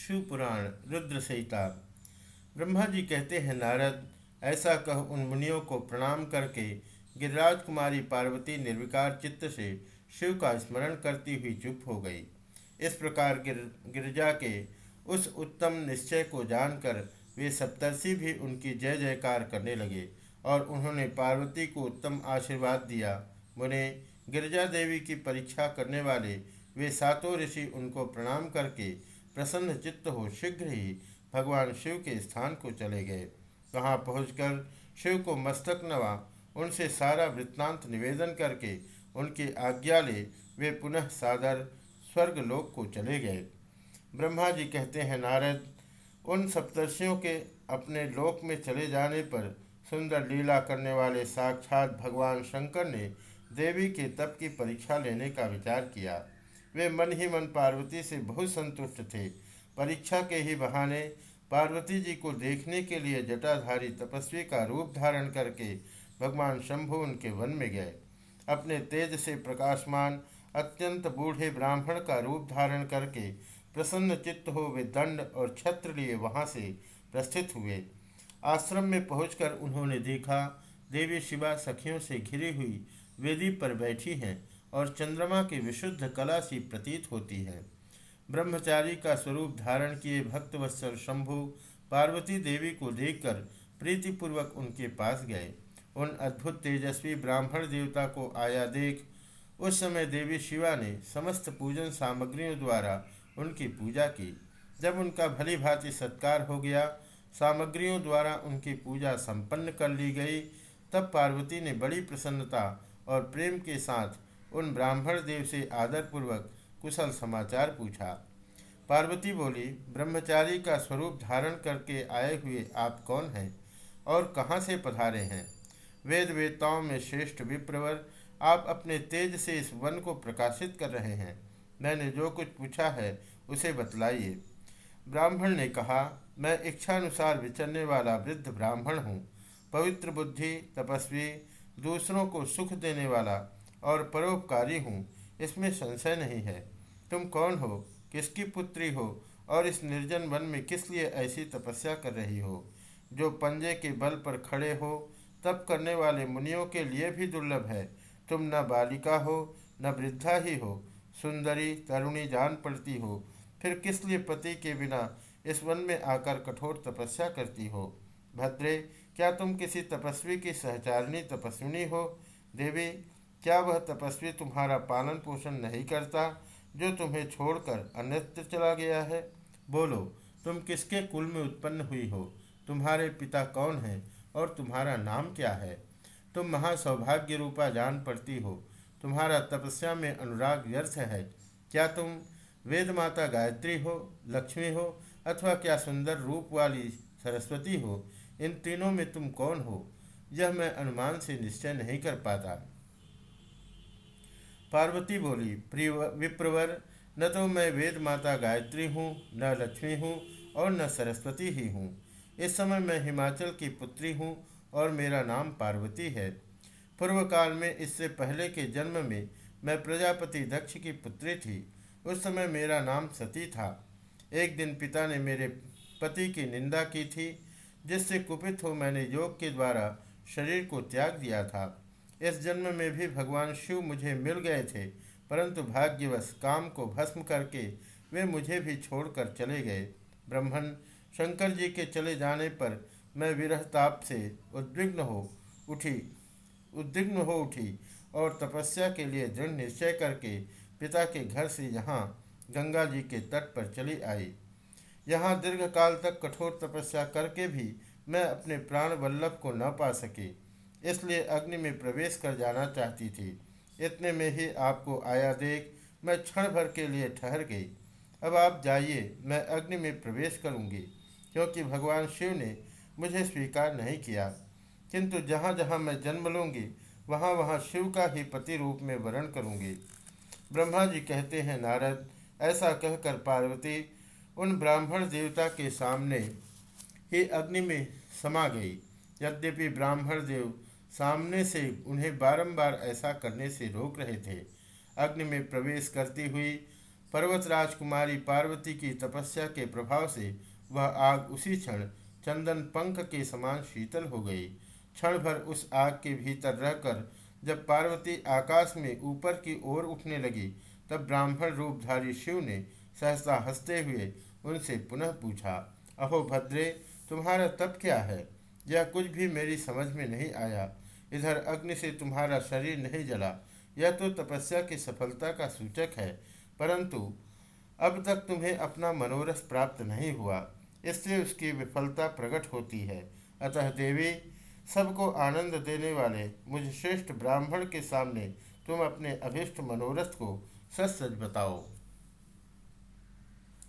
शिव पुराण रुद्र संहिता ब्रह्मा जी कहते हैं, नारद, ऐसा कह उन मुनियों को प्रणाम करके गिरिराज कुमारी पार्वती निर्विकार चित्त से शिव का स्मरण करती हुई चुप हो गई। इस प्रकार गिर, गिरजा के उस उत्तम निश्चय को जानकर वे सप्तर्षि भी उनकी जय जयकार करने लगे और उन्होंने पार्वती को उत्तम आशीर्वाद दिया। मुने, गिरजा देवी की परीक्षा करने वाले वे सातों ऋषि उनको प्रणाम करके प्रसन्न चित्त हो शीघ्र ही भगवान शिव के स्थान को चले गए। वहाँ पहुंचकर शिव को मस्तक नवा, उनसे सारा वृत्तांत निवेदन करके उनकी आज्ञा ले वे पुनः सादर स्वर्गलोक को चले गए। ब्रह्मा जी कहते हैं, नारद, उन सप्तर्षियों के अपने लोक में चले जाने पर सुंदर लीला करने वाले साक्षात भगवान शंकर ने देवी के तप की परीक्षा लेने का विचार किया। वे मन ही मन पार्वती से बहुत संतुष्ट थे। परीक्षा के ही बहाने पार्वती जी को देखने के लिए जटाधारी तपस्वी का रूप धारण करके भगवान शंभु उनके वन में गए। अपने तेज से प्रकाशमान, अत्यंत बूढ़े ब्राह्मण का रूप धारण करके प्रसन्न चित्त हो वे दंड और छत्र लिए वहाँ से प्रस्थित हुए। आश्रम में पहुंचकर उन्होंने देखा, देवी शिवा सखियों से घिरी हुई वेदी पर बैठी हैं। और चंद्रमा की विशुद्ध कला सी प्रतीत होती है। ब्रह्मचारी का स्वरूप धारण किए भक्तवत्सल शंभु पार्वती देवी को देखकर प्रीतिपूर्वक उनके पास गए। उन अद्भुत तेजस्वी ब्राह्मण देवता को आया देख, उस समय देवी शिवा ने समस्त पूजन सामग्रियों द्वारा उनकी पूजा की। जब उनका भली भांति सत्कार हो गया, सामग्रियों द्वारा उनकी पूजा संपन्न कर ली गई, तब पार्वती ने बड़ी प्रसन्नता और प्रेम के साथ उन ब्राह्मण देव से आदरपूर्वक कुशल समाचार पूछा। पार्वती बोली, ब्रह्मचारी का स्वरूप धारण करके आए हुए आप कौन हैं और कहाँ से पधारे हैं? वेद वेताओं में श्रेष्ठ विप्रवर, आप अपने तेज से इस वन को प्रकाशित कर रहे हैं। मैंने जो कुछ पूछा है, उसे बतलाइए। ब्राह्मण ने कहा, मैं इच्छानुसार विचरने वाला वृद्ध ब्राह्मण हूँ। पवित्र बुद्धि, तपस्वी, दूसरों को सुख देने वाला और परोपकारी हूँ। इसमें संशय नहीं है। तुम कौन हो? किसकी पुत्री हो? और इस निर्जन वन में किस लिए ऐसी तपस्या कर रही हो? जो पंजे के बल पर खड़े हो, तप करने वाले मुनियों के लिए भी दुर्लभ है। तुम न बालिका हो, न वृद्धा ही हो। सुंदरी, तरुणी जान पड़ती हो। फिर किस लिए पति के बिना इस वन में आकर कठोर तपस्या करती हो? भद्रे, क्या तुम किसी तपस्वी की सहचारिणी, तपस्विनी हो? देवी क्या वह तपस्वी तुम्हारा पालन पोषण नहीं करता, जो तुम्हें छोड़कर अन्यत्र चला गया है? बोलो, तुम किसके कुल में उत्पन्न हुई हो? तुम्हारे पिता कौन है और तुम्हारा नाम क्या है? तुम महासौभाग्य रूपा जान पड़ती हो। तुम्हारा तपस्या में अनुराग व्यर्थ है। क्या तुम वेद माता गायत्री हो, लक्ष्मी हो, अथवा क्या सुंदर रूप वाली सरस्वती हो? इन तीनों में तुम कौन हो? यह मैं अनुमान से निश्चय नहीं कर पाता। पार्वती बोली विप्रवर, न तो मैं वेद माता गायत्री हूँ, न लक्ष्मी हूँ और न सरस्वती ही हूँ। इस समय मैं हिमाचल की पुत्री हूँ और मेरा नाम पार्वती है। पूर्व काल में इससे पहले के जन्म में मैं प्रजापति दक्ष की पुत्री थी। उस समय मेरा नाम सती था। एक दिन पिता ने मेरे पति की निंदा की थी, जिससे कुपित हो मैंने योग के द्वारा शरीर को त्याग दिया था। इस जन्म में भी भगवान शिव मुझे मिल गए थे, परंतु भाग्यवश काम को भस्म करके वे मुझे भी छोड़कर चले गए। ब्रह्मण, शंकर जी के चले जाने पर मैं विरहताप से उद्विग्न हो उठी, उद्विग्न हो उठी और तपस्या के लिए दृढ़ निश्चय करके पिता के घर से यहाँ गंगा जी के तट पर चली आई। यहाँ दीर्घकाल तक कठोर तपस्या करके भी मैं अपने प्राण वल्लभ को न पा सकी। इसलिए अग्नि में प्रवेश कर जाना चाहती थी। इतने में ही आपको आया देख, मैं क्षण भर के लिए ठहर गई। अब आप जाइए, मैं अग्नि में प्रवेश करूँगी, क्योंकि भगवान शिव ने मुझे स्वीकार नहीं किया। किंतु जहाँ जहाँ मैं जन्म लूँगी, वहाँ वहाँ शिव का ही पति रूप में वर्ण करूँगी। ब्रह्मा जी कहते हैं, नारद, ऐसा कहकर पार्वती उन ब्राह्मण देवता के सामने ही अग्नि में समा गई। यद्यपि ब्राह्मण देव सामने से उन्हें बारंबार ऐसा करने से रोक रहे थे। अग्नि में प्रवेश करती हुई पर्वत राजकुमारी पार्वती की तपस्या के प्रभाव से वह आग उसी क्षण चंदन पंख के समान शीतल हो गई। क्षण भर उस आग के भीतर रहकर जब पार्वती आकाश में ऊपर की ओर उठने लगी, तब ब्राह्मण रूपधारी शिव ने सहसा हँसते हुए उनसे पुनः पूछा, अहो भद्रे, तुम्हारा तप क्या है? यह कुछ भी मेरी समझ में नहीं आया। इधर अग्नि से तुम्हारा शरीर नहीं जला। यह तो तपस्या की सफलता का सूचक है, परंतु अब तक तुम्हें अपना मनोरथ प्राप्त नहीं हुआ इससे उसकी विफलता प्रकट होती है। अतः देवी, सबको आनंद देने वाले मुझ श्रेष्ठ ब्राह्मण के सामने तुम अपने अभिष्ट मनोरथ को सच सच बताओ।